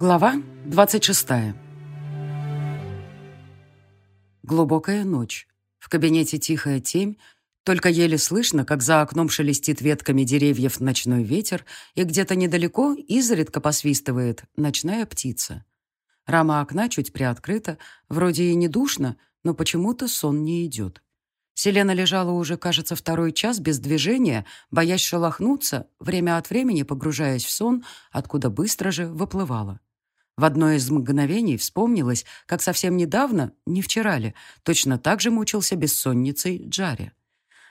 Глава 26. Глубокая ночь. В кабинете тихая темь, только еле слышно, как за окном шелестит ветками деревьев ночной ветер, и где-то недалеко изредка посвистывает ночная птица. Рама окна чуть приоткрыта, вроде и не душно, но почему-то сон не идет. Селена лежала уже, кажется, второй час без движения, боясь шелохнуться, время от времени погружаясь в сон, откуда быстро же выплывала. В одно из мгновений вспомнилось, как совсем недавно, не вчера ли, точно так же мучился бессонницей Джаре.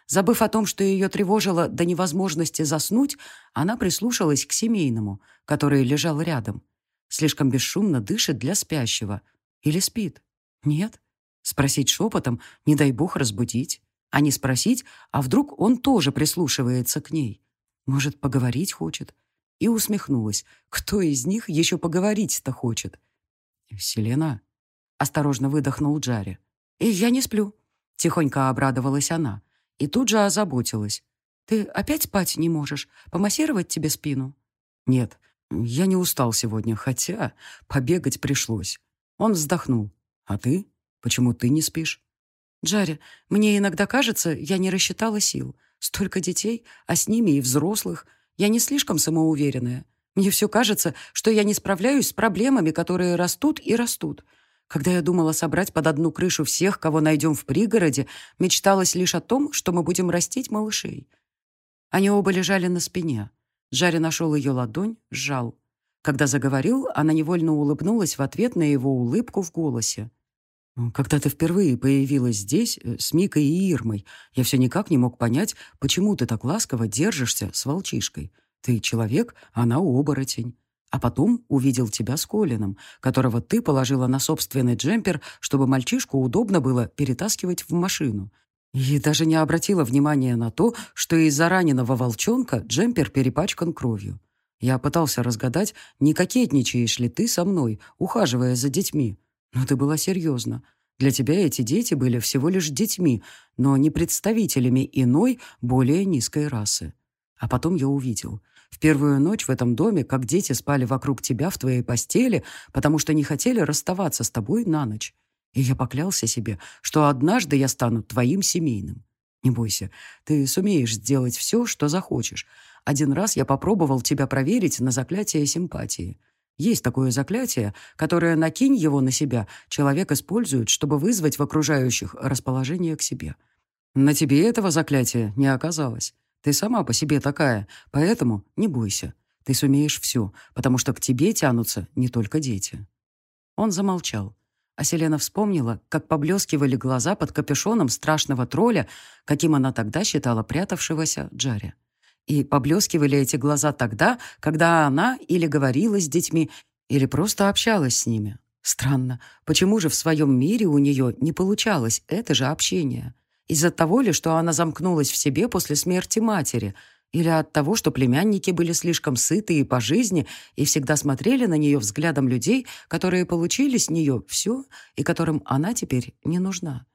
Забыв о том, что ее тревожило до невозможности заснуть, она прислушалась к семейному, который лежал рядом. Слишком бесшумно дышит для спящего. Или спит? Нет? Спросить шепотом, не дай бог разбудить. А не спросить, а вдруг он тоже прислушивается к ней. Может, поговорить хочет? И усмехнулась. Кто из них еще поговорить-то хочет? «Селена?» — осторожно выдохнул Джарри. «И я не сплю», — тихонько обрадовалась она. И тут же озаботилась. «Ты опять спать не можешь? Помассировать тебе спину?» «Нет, я не устал сегодня, хотя побегать пришлось». Он вздохнул. «А ты? Почему ты не спишь?» «Джарри, мне иногда кажется, я не рассчитала сил. Столько детей, а с ними и взрослых. Я не слишком самоуверенная. Мне все кажется, что я не справляюсь с проблемами, которые растут и растут. Когда я думала собрать под одну крышу всех, кого найдем в пригороде, мечталось лишь о том, что мы будем растить малышей. Они оба лежали на спине. Жаре нашел ее ладонь, сжал. Когда заговорил, она невольно улыбнулась в ответ на его улыбку в голосе. Когда ты впервые появилась здесь э, с Микой и Ирмой, я все никак не мог понять, почему ты так ласково держишься с волчишкой. Ты человек, а она оборотень. А потом увидел тебя с Колином, которого ты положила на собственный джемпер, чтобы мальчишку удобно было перетаскивать в машину. И даже не обратила внимания на то, что из-за раненого волчонка джемпер перепачкан кровью. Я пытался разгадать, не кокетничаешь ли ты со мной, ухаживая за детьми. Но ты была серьезна. Для тебя эти дети были всего лишь детьми, но не представителями иной, более низкой расы. А потом я увидел. В первую ночь в этом доме, как дети спали вокруг тебя в твоей постели, потому что не хотели расставаться с тобой на ночь. И я поклялся себе, что однажды я стану твоим семейным. Не бойся, ты сумеешь сделать все, что захочешь. Один раз я попробовал тебя проверить на заклятие симпатии. Есть такое заклятие, которое, накинь его на себя, человек использует, чтобы вызвать в окружающих расположение к себе. На тебе этого заклятия не оказалось. Ты сама по себе такая, поэтому не бойся. Ты сумеешь все, потому что к тебе тянутся не только дети». Он замолчал. А Селена вспомнила, как поблескивали глаза под капюшоном страшного тролля, каким она тогда считала прятавшегося Джарри. И поблескивали эти глаза тогда, когда она или говорила с детьми, или просто общалась с ними. Странно, почему же в своем мире у нее не получалось это же общение? Из-за того ли, что она замкнулась в себе после смерти матери, или от того, что племянники были слишком сыты и по жизни и всегда смотрели на нее взглядом людей, которые получили с нее все и которым она теперь не нужна?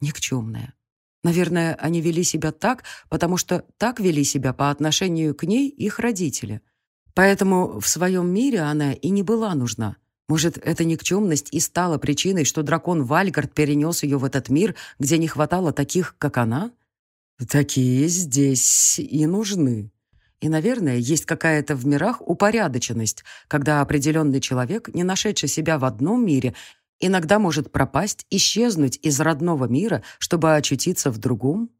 Никчемная, Наверное, они вели себя так, потому что так вели себя по отношению к ней их родители. Поэтому в своем мире она и не была нужна. Может, эта никчемность и стала причиной, что дракон Вальгард перенес ее в этот мир, где не хватало таких, как она? Такие здесь и нужны. И, наверное, есть какая-то в мирах упорядоченность, когда определенный человек, не нашедший себя в одном мире, иногда может пропасть, исчезнуть из родного мира, чтобы очутиться в другом?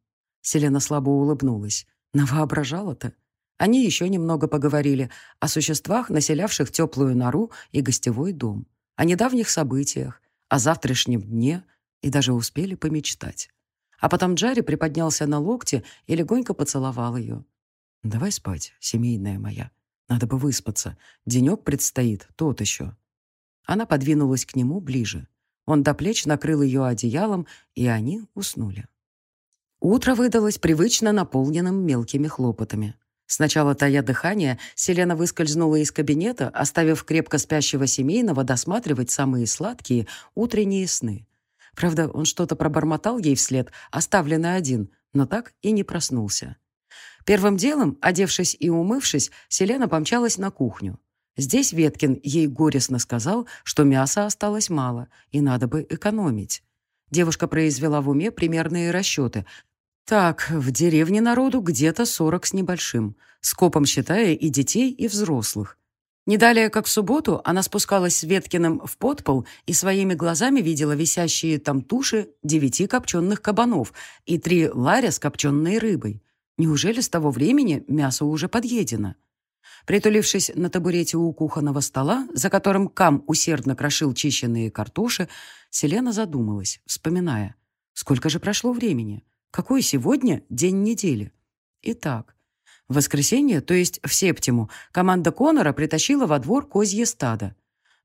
Селена слабо улыбнулась. Навоображала-то. Они еще немного поговорили о существах, населявших теплую нору и гостевой дом, о недавних событиях, о завтрашнем дне и даже успели помечтать. А потом Джарри приподнялся на локте и легонько поцеловал ее. «Давай спать, семейная моя. Надо бы выспаться. Денек предстоит, тот еще». Она подвинулась к нему ближе. Он до плеч накрыл ее одеялом, и они уснули. Утро выдалось привычно наполненным мелкими хлопотами. Сначала, тая дыхание, Селена выскользнула из кабинета, оставив крепко спящего семейного досматривать самые сладкие утренние сны. Правда, он что-то пробормотал ей вслед, оставленный один, но так и не проснулся. Первым делом, одевшись и умывшись, Селена помчалась на кухню. Здесь Веткин ей горестно сказал, что мяса осталось мало, и надо бы экономить. Девушка произвела в уме примерные расчеты. Так, в деревне народу где-то сорок с небольшим, скопом считая и детей, и взрослых. Не далее, как в субботу, она спускалась с Веткиным в подпол и своими глазами видела висящие там туши девяти копченых кабанов и три ларя с копченой рыбой. Неужели с того времени мясо уже подъедено? Притулившись на табурете у кухонного стола, за которым Кам усердно крошил чищенные картоши, Селена задумалась, вспоминая, сколько же прошло времени, какой сегодня день недели. Итак, в воскресенье, то есть в Септиму, команда Конора притащила во двор козье стадо.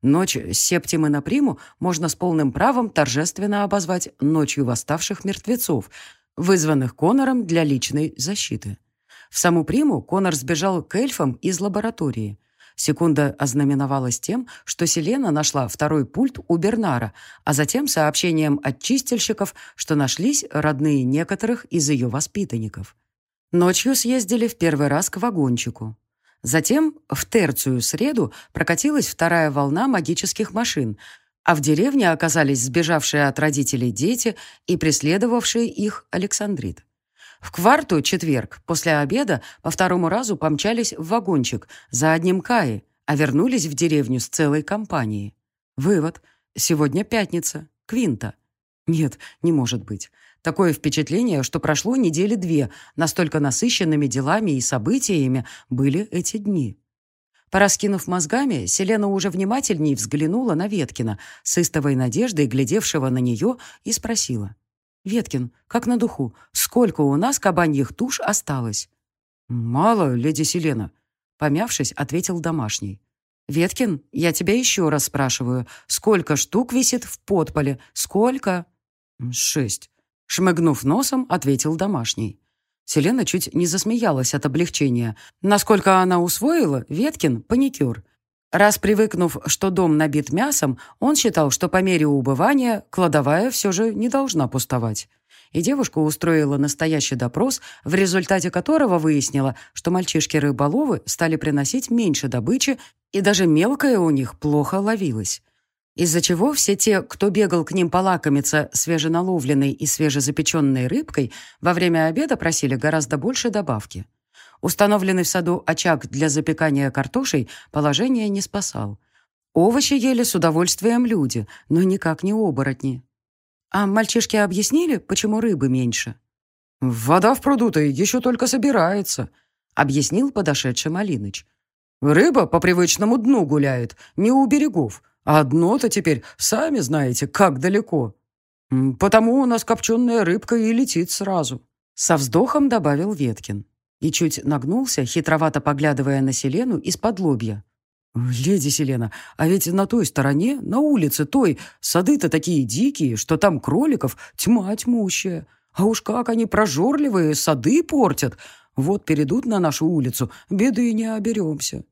Ночь с Септимы на Приму можно с полным правом торжественно обозвать «ночью восставших мертвецов», вызванных Конором для личной защиты. В саму Приму Конор сбежал к эльфам из лаборатории. Секунда ознаменовалась тем, что Селена нашла второй пульт у Бернара, а затем сообщением от чистильщиков, что нашлись родные некоторых из ее воспитанников. Ночью съездили в первый раз к вагончику. Затем в терцию среду прокатилась вторая волна магических машин, а в деревне оказались сбежавшие от родителей дети и преследовавшие их Александрит. В кварту четверг после обеда по второму разу помчались в вагончик за одним Каи, а вернулись в деревню с целой компанией. Вывод. Сегодня пятница. Квинта. Нет, не может быть. Такое впечатление, что прошло недели две, настолько насыщенными делами и событиями были эти дни. Пораскинув мозгами, Селена уже внимательней взглянула на Веткина, с истовой надеждой глядевшего на нее, и спросила. «Веткин, как на духу, сколько у нас кабаньих туш осталось?» «Мало, леди Селена», — помявшись, ответил домашний. «Веткин, я тебя еще раз спрашиваю, сколько штук висит в подполе? Сколько?» «Шесть», Шмыгнув носом, ответил домашний. Селена чуть не засмеялась от облегчения. Насколько она усвоила, Веткин – паникюр. Раз привыкнув, что дом набит мясом, он считал, что по мере убывания кладовая все же не должна пустовать. И девушка устроила настоящий допрос, в результате которого выяснила, что мальчишки-рыболовы стали приносить меньше добычи, и даже мелкая у них плохо ловилась из-за чего все те, кто бегал к ним полакомиться свеженаловленной и свежезапеченной рыбкой, во время обеда просили гораздо больше добавки. Установленный в саду очаг для запекания картошей положение не спасал. Овощи ели с удовольствием люди, но никак не оборотни. А мальчишки объяснили, почему рыбы меньше? «Вода в пруду-то еще только собирается», — объяснил подошедший Малиныч. «Рыба по привычному дну гуляет, не у берегов, Одно-то теперь сами знаете, как далеко. Потому у нас копченая рыбка и летит сразу. Со вздохом добавил Веткин. И чуть нагнулся, хитровато поглядывая на Селену из-под лобья. «Леди Селена, а ведь на той стороне, на улице той, сады-то такие дикие, что там кроликов тьма тьмущая. А уж как они прожорливые, сады портят. Вот перейдут на нашу улицу, беды не оберемся».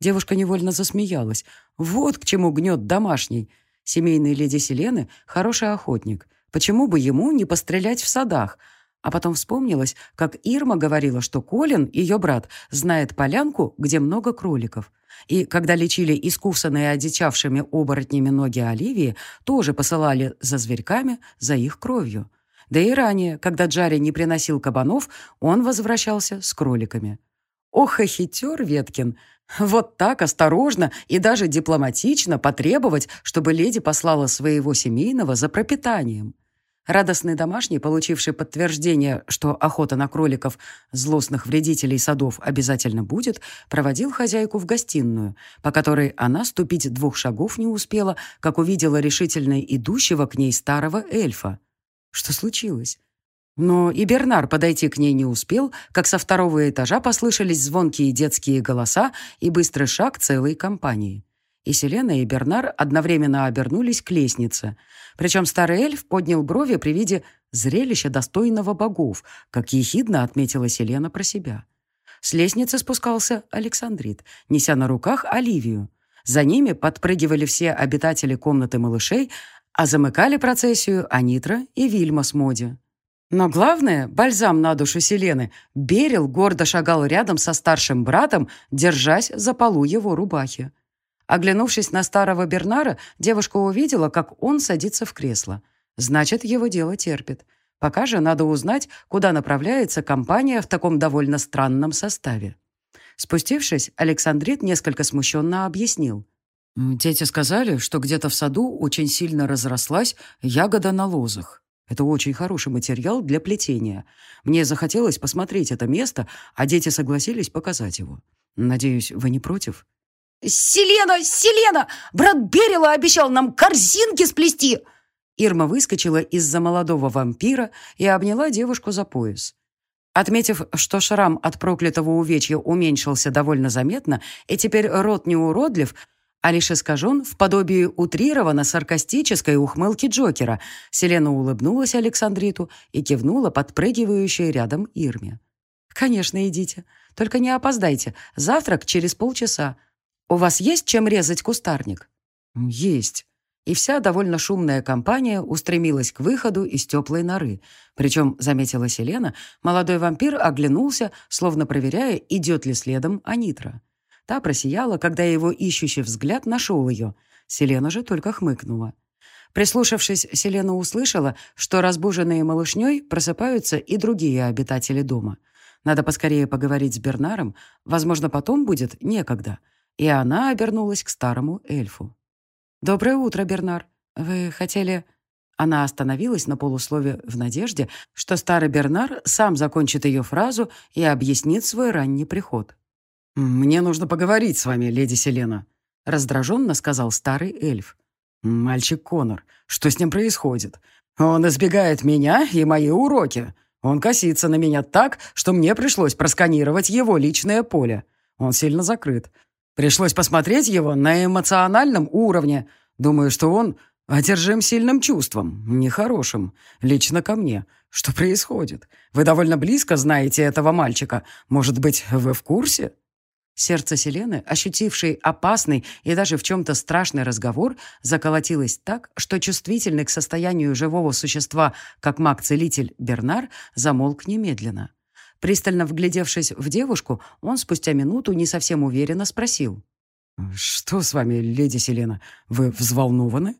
Девушка невольно засмеялась. Вот к чему гнет домашний. Семейный леди Селены — хороший охотник. Почему бы ему не пострелять в садах? А потом вспомнилось, как Ирма говорила, что Колин, ее брат, знает полянку, где много кроликов. И когда лечили искусанные одичавшими оборотнями ноги Оливии, тоже посылали за зверьками, за их кровью. Да и ранее, когда Джари не приносил кабанов, он возвращался с кроликами. Ох, и хитер Веткин! Вот так осторожно и даже дипломатично потребовать, чтобы леди послала своего семейного за пропитанием. Радостный домашний, получивший подтверждение, что охота на кроликов злостных вредителей садов обязательно будет, проводил хозяйку в гостиную, по которой она ступить двух шагов не успела, как увидела решительно идущего к ней старого эльфа. Что случилось? Но и Бернар подойти к ней не успел, как со второго этажа послышались звонкие детские голоса и быстрый шаг целой компании. И Селена, и Бернар одновременно обернулись к лестнице. Причем старый эльф поднял брови при виде зрелища достойного богов, как ехидно отметила Селена про себя. С лестницы спускался Александрит, неся на руках Оливию. За ними подпрыгивали все обитатели комнаты малышей, а замыкали процессию Анитра и Вильма с Моди. Но главное, бальзам на душу Селены, Берил гордо шагал рядом со старшим братом, держась за полу его рубахи. Оглянувшись на старого Бернара, девушка увидела, как он садится в кресло. Значит, его дело терпит. Пока же надо узнать, куда направляется компания в таком довольно странном составе. Спустившись, Александрит несколько смущенно объяснил. «Дети сказали, что где-то в саду очень сильно разрослась ягода на лозах. Это очень хороший материал для плетения. Мне захотелось посмотреть это место, а дети согласились показать его. Надеюсь, вы не против?» «Селена! Селена! Брат Берила обещал нам корзинки сплести!» Ирма выскочила из-за молодого вампира и обняла девушку за пояс. Отметив, что шрам от проклятого увечья уменьшился довольно заметно, и теперь рот не уродлив, а лишь искажен в подобии утрированно-саркастической ухмылки Джокера, Селена улыбнулась Александриту и кивнула подпрыгивающей рядом Ирме. «Конечно, идите. Только не опоздайте. Завтрак через полчаса. «У вас есть чем резать кустарник?» «Есть». И вся довольно шумная компания устремилась к выходу из теплой норы. Причем, заметила Селена, молодой вампир оглянулся, словно проверяя, идет ли следом Анитра. Та просияла, когда его ищущий взгляд нашел ее. Селена же только хмыкнула. Прислушавшись, Селена услышала, что разбуженные малышней просыпаются и другие обитатели дома. Надо поскорее поговорить с Бернаром, возможно, потом будет некогда — и она обернулась к старому эльфу. «Доброе утро, Бернар. Вы хотели...» Она остановилась на полуслове в надежде, что старый Бернар сам закончит ее фразу и объяснит свой ранний приход. «Мне нужно поговорить с вами, леди Селена», — раздраженно сказал старый эльф. «Мальчик Конор, что с ним происходит? Он избегает меня и мои уроки. Он косится на меня так, что мне пришлось просканировать его личное поле. Он сильно закрыт. Пришлось посмотреть его на эмоциональном уровне. Думаю, что он одержим сильным чувством, нехорошим, лично ко мне. Что происходит? Вы довольно близко знаете этого мальчика. Может быть, вы в курсе?» Сердце Селены, ощутившей опасный и даже в чем-то страшный разговор, заколотилось так, что чувствительный к состоянию живого существа, как маг-целитель Бернар, замолк немедленно. Пристально вглядевшись в девушку, он спустя минуту не совсем уверенно спросил. «Что с вами, леди Селена? Вы взволнованы?»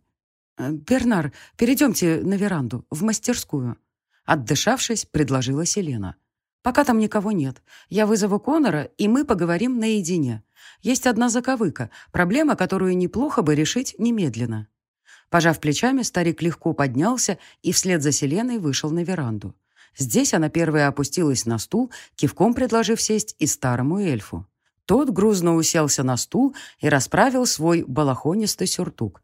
«Э, «Бернар, перейдемте на веранду, в мастерскую». Отдышавшись, предложила Селена. «Пока там никого нет. Я вызову Конора, и мы поговорим наедине. Есть одна заковыка, проблема, которую неплохо бы решить немедленно». Пожав плечами, старик легко поднялся и вслед за Селеной вышел на веранду. Здесь она первая опустилась на стул, кивком предложив сесть и старому эльфу. Тот грузно уселся на стул и расправил свой балахонистый сюртук.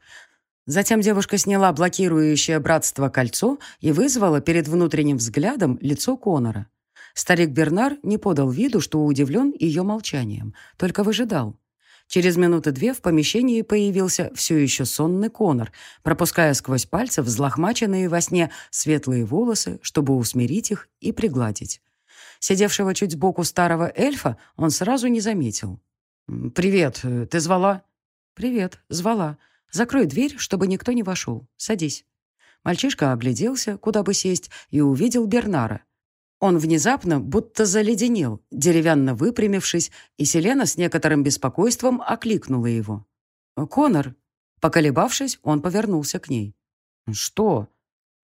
Затем девушка сняла блокирующее братство кольцо и вызвала перед внутренним взглядом лицо Конора. Старик Бернар не подал виду, что удивлен ее молчанием, только выжидал. Через минуты две в помещении появился все еще сонный Конор, пропуская сквозь пальцы взлохмаченные во сне светлые волосы, чтобы усмирить их и пригладить. Сидевшего чуть сбоку старого эльфа он сразу не заметил. «Привет, ты звала?» «Привет, звала. Закрой дверь, чтобы никто не вошел. Садись». Мальчишка огляделся, куда бы сесть, и увидел Бернара — он внезапно будто заледенел, деревянно выпрямившись, и Селена с некоторым беспокойством окликнула его. «Конор!» Поколебавшись, он повернулся к ней. «Что?»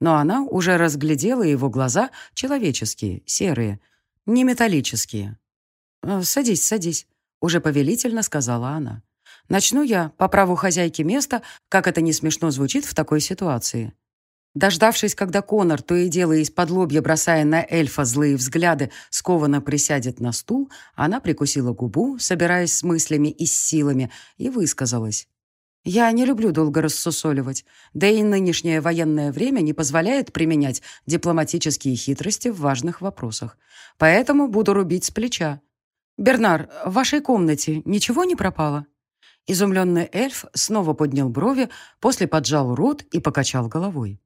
Но она уже разглядела его глаза человеческие, серые, не металлические. «Э, «Садись, садись», — уже повелительно сказала она. «Начну я, по праву хозяйки места, как это не смешно звучит в такой ситуации. Дождавшись, когда Конор, то и дело из-под лобья бросая на эльфа злые взгляды, скованно присядет на стул, она прикусила губу, собираясь с мыслями и с силами, и высказалась. «Я не люблю долго рассусоливать, да и нынешнее военное время не позволяет применять дипломатические хитрости в важных вопросах. Поэтому буду рубить с плеча. Бернар, в вашей комнате ничего не пропало?» Изумленный эльф снова поднял брови, после поджал рот и покачал головой.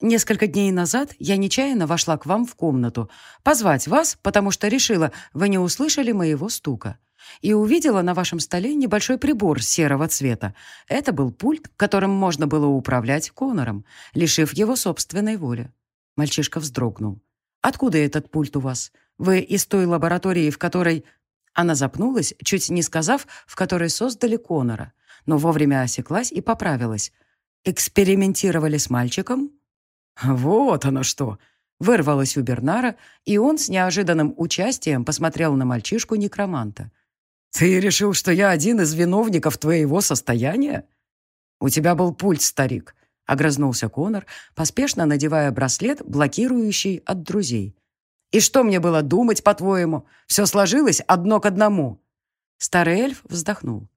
Несколько дней назад я нечаянно вошла к вам в комнату, позвать вас, потому что решила, вы не услышали моего стука. И увидела на вашем столе небольшой прибор серого цвета. Это был пульт, которым можно было управлять Конором, лишив его собственной воли. Мальчишка вздрогнул. «Откуда этот пульт у вас? Вы из той лаборатории, в которой...» Она запнулась, чуть не сказав, в которой создали Конора. но вовремя осеклась и поправилась. «Экспериментировали с мальчиком?» «Вот оно что!» Вырвалось у Бернара, и он с неожиданным участием посмотрел на мальчишку-некроманта. «Ты решил, что я один из виновников твоего состояния?» «У тебя был пульт, старик», — огрызнулся Конор, поспешно надевая браслет, блокирующий от друзей. «И что мне было думать, по-твоему? Все сложилось одно к одному». Старый эльф вздохнул.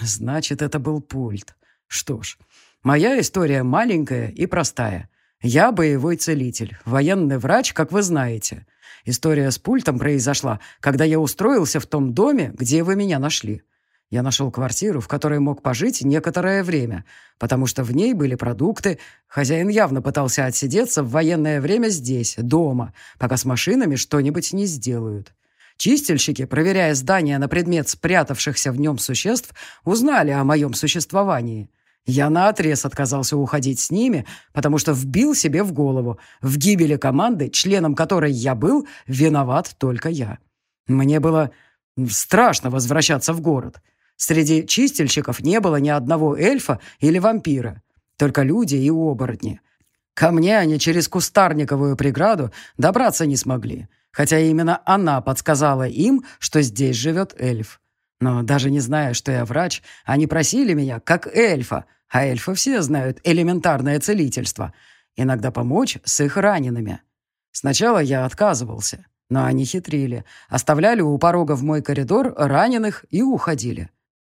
«Значит, это был пульт. Что ж, моя история маленькая и простая. Я боевой целитель, военный врач, как вы знаете. История с пультом произошла, когда я устроился в том доме, где вы меня нашли. Я нашел квартиру, в которой мог пожить некоторое время, потому что в ней были продукты. Хозяин явно пытался отсидеться в военное время здесь, дома, пока с машинами что-нибудь не сделают. Чистильщики, проверяя здание на предмет спрятавшихся в нем существ, узнали о моем существовании. Я наотрез отказался уходить с ними, потому что вбил себе в голову. В гибели команды, членом которой я был, виноват только я. Мне было страшно возвращаться в город. Среди чистильщиков не было ни одного эльфа или вампира, только люди и оборотни. Ко мне они через кустарниковую преграду добраться не смогли, хотя именно она подсказала им, что здесь живет эльф. Но даже не зная, что я врач, они просили меня, как эльфа, а эльфы все знают элементарное целительство, иногда помочь с их ранеными. Сначала я отказывался, но они хитрили, оставляли у порога в мой коридор раненых и уходили.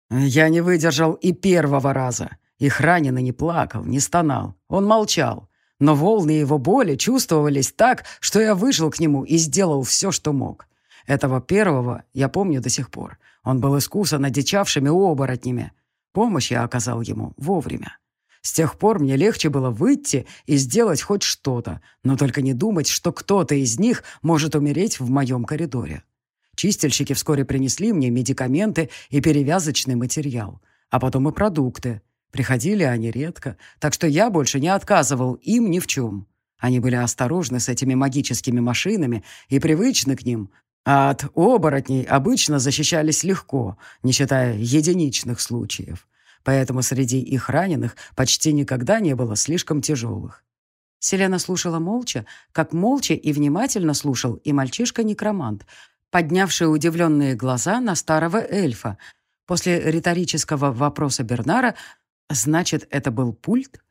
Я не выдержал и первого раза. Их раненый не плакал, не стонал. Он молчал. Но волны его боли чувствовались так, что я вышел к нему и сделал все, что мог. Этого первого я помню до сих пор. Он был искусан одичавшими оборотнями. Помощь я оказал ему вовремя. С тех пор мне легче было выйти и сделать хоть что-то, но только не думать, что кто-то из них может умереть в моем коридоре. Чистильщики вскоре принесли мне медикаменты и перевязочный материал, а потом и продукты. Приходили они редко, так что я больше не отказывал им ни в чем. Они были осторожны с этими магическими машинами и привычны к ним, а от оборотней обычно защищались легко, не считая единичных случаев. Поэтому среди их раненых почти никогда не было слишком тяжелых. Селена слушала молча, как молча и внимательно слушал и мальчишка-некромант, поднявший удивленные глаза на старого эльфа. После риторического вопроса Бернара «Значит, это был пульт?»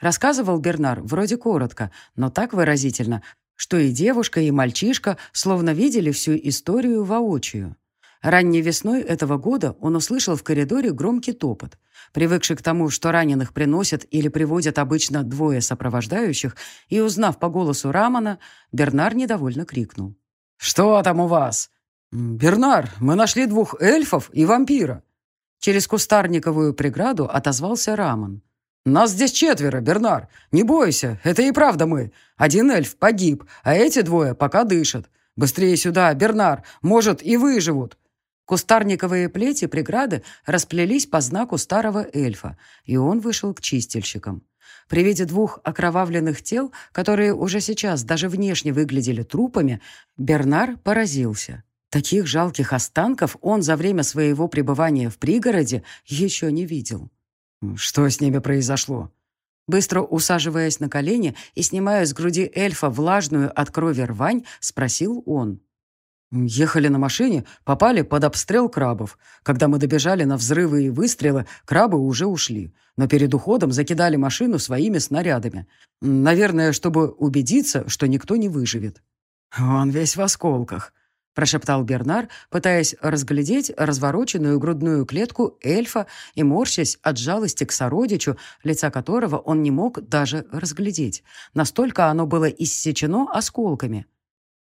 Рассказывал Бернар вроде коротко, но так выразительно, что и девушка, и мальчишка словно видели всю историю воочию. Ранней весной этого года он услышал в коридоре громкий топот. Привыкший к тому, что раненых приносят или приводят обычно двое сопровождающих, и узнав по голосу Рамана, Бернар недовольно крикнул. «Что там у вас?» «Бернар, мы нашли двух эльфов и вампира». Через кустарниковую преграду отозвался Раман. «Нас здесь четверо, Бернар. Не бойся, это и правда мы. Один эльф погиб, а эти двое пока дышат. Быстрее сюда, Бернар, может, и выживут». Кустарниковые плети преграды расплелись по знаку старого эльфа, и он вышел к чистильщикам. При виде двух окровавленных тел, которые уже сейчас даже внешне выглядели трупами, Бернар поразился. Таких жалких останков он за время своего пребывания в пригороде еще не видел. «Что с ними произошло?» Быстро усаживаясь на колени и снимая с груди эльфа влажную от крови рвань, спросил он. Ехали на машине, попали под обстрел крабов. Когда мы добежали на взрывы и выстрелы, крабы уже ушли. Но перед уходом закидали машину своими снарядами. Наверное, чтобы убедиться, что никто не выживет. «Он весь в осколках», — прошептал Бернар, пытаясь разглядеть развороченную грудную клетку эльфа и морщась от жалости к сородичу, лица которого он не мог даже разглядеть. Настолько оно было иссечено осколками.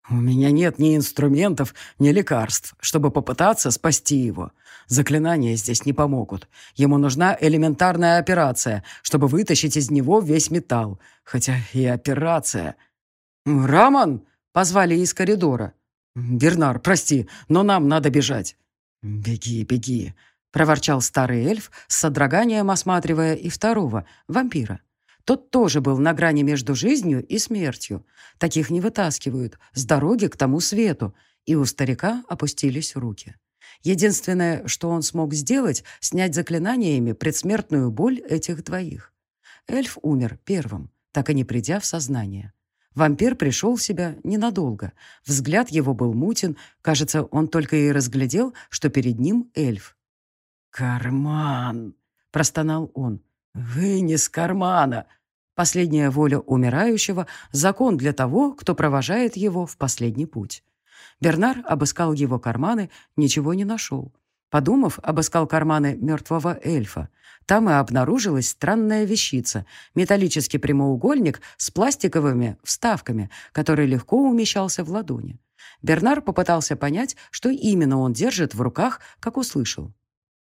«У меня нет ни инструментов, ни лекарств, чтобы попытаться спасти его. Заклинания здесь не помогут. Ему нужна элементарная операция, чтобы вытащить из него весь металл. Хотя и операция...» «Раман!» — позвали из коридора. «Бернар, прости, но нам надо бежать». «Беги, беги», — проворчал старый эльф, с содроганием осматривая и второго, вампира. Тот тоже был на грани между жизнью и смертью. Таких не вытаскивают, с дороги к тому свету. И у старика опустились руки. Единственное, что он смог сделать, снять заклинаниями предсмертную боль этих двоих. Эльф умер первым, так и не придя в сознание. Вампир пришел в себя ненадолго. Взгляд его был мутен. Кажется, он только и разглядел, что перед ним эльф. «Карман!» — простонал он. «Вынес кармана!» Последняя воля умирающего — закон для того, кто провожает его в последний путь. Бернар обыскал его карманы, ничего не нашел. Подумав, обыскал карманы мертвого эльфа. Там и обнаружилась странная вещица — металлический прямоугольник с пластиковыми вставками, который легко умещался в ладони. Бернар попытался понять, что именно он держит в руках, как услышал.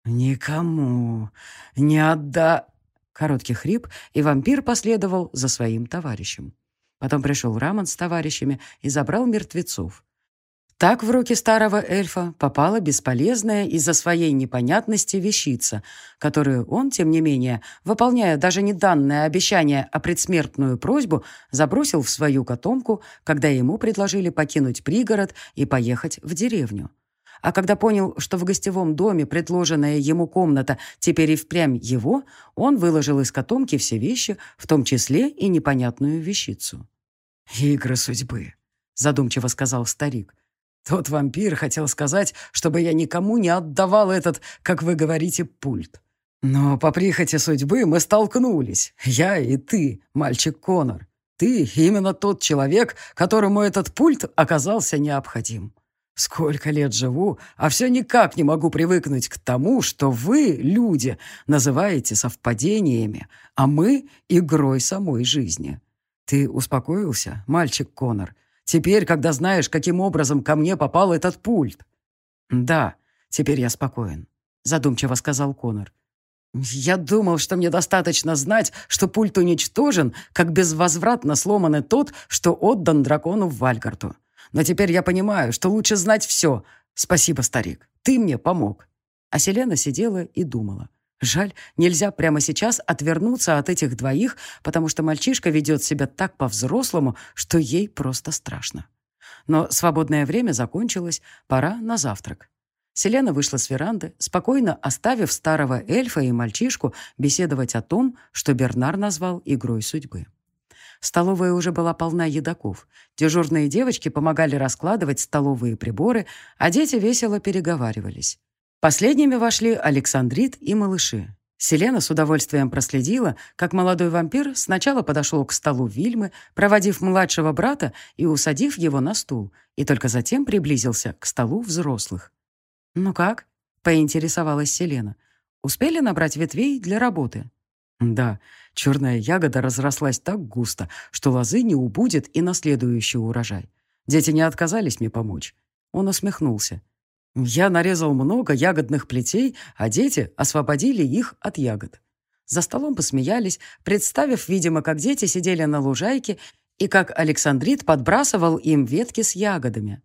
«Никому не отда...» Короткий хрип, и вампир последовал за своим товарищем. Потом пришел Рамон с товарищами и забрал мертвецов. Так в руки старого эльфа попала бесполезная из-за своей непонятности вещица, которую он, тем не менее, выполняя даже не данное обещание, а предсмертную просьбу, забросил в свою котомку, когда ему предложили покинуть пригород и поехать в деревню. А когда понял, что в гостевом доме предложенная ему комната теперь и впрямь его, он выложил из котомки все вещи, в том числе и непонятную вещицу. «Игры судьбы», — задумчиво сказал старик. Тот вампир хотел сказать, чтобы я никому не отдавал этот, как вы говорите, пульт. Но по прихоти судьбы мы столкнулись. Я и ты, мальчик Конор. Ты именно тот человек, которому этот пульт оказался необходим. Сколько лет живу, а все никак не могу привыкнуть к тому, что вы, люди, называете совпадениями, а мы — игрой самой жизни. Ты успокоился, мальчик Конор, Теперь, когда знаешь, каким образом ко мне попал этот пульт». «Да, теперь я спокоен», — задумчиво сказал Конор. «Я думал, что мне достаточно знать, что пульт уничтожен, как безвозвратно сломан и тот, что отдан дракону Вальгарту. Но теперь я понимаю, что лучше знать все. Спасибо, старик, ты мне помог». А Селена сидела и думала. Жаль, нельзя прямо сейчас отвернуться от этих двоих, потому что мальчишка ведет себя так по-взрослому, что ей просто страшно. Но свободное время закончилось, пора на завтрак. Селена вышла с веранды, спокойно оставив старого эльфа и мальчишку беседовать о том, что Бернар назвал игрой судьбы. Столовая уже была полна едоков. Дежурные девочки помогали раскладывать столовые приборы, а дети весело переговаривались. Последними вошли Александрит и малыши. Селена с удовольствием проследила, как молодой вампир сначала подошел к столу Вильмы, проводив младшего брата и усадив его на стул, и только затем приблизился к столу взрослых. «Ну как?» — поинтересовалась Селена. «Успели набрать ветвей для работы?» «Да, черная ягода разрослась так густо, что лозы не убудет и на следующий урожай. Дети не отказались мне помочь». Он усмехнулся. Я нарезал много ягодных плетей, а дети освободили их от ягод. За столом посмеялись, представив, видимо, как дети сидели на лужайке и как Александрит подбрасывал им ветки с ягодами.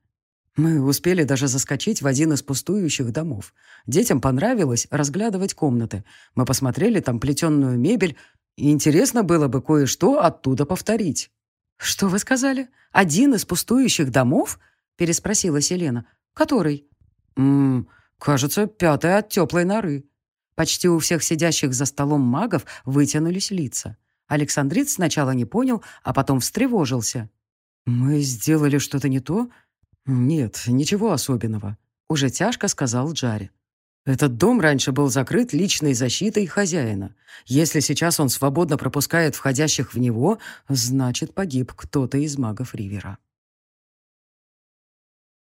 Мы успели даже заскочить в один из пустующих домов. Детям понравилось разглядывать комнаты. Мы посмотрели там плетенную мебель, и интересно было бы кое-что оттуда повторить. «Что вы сказали? Один из пустующих домов?» — переспросила Селена. «Который?» «Ммм, кажется, пятая от теплой норы». Почти у всех сидящих за столом магов вытянулись лица. Александрит сначала не понял, а потом встревожился. «Мы сделали что-то не то?» «Нет, ничего особенного», — уже тяжко сказал Джари. «Этот дом раньше был закрыт личной защитой хозяина. Если сейчас он свободно пропускает входящих в него, значит, погиб кто-то из магов Ривера».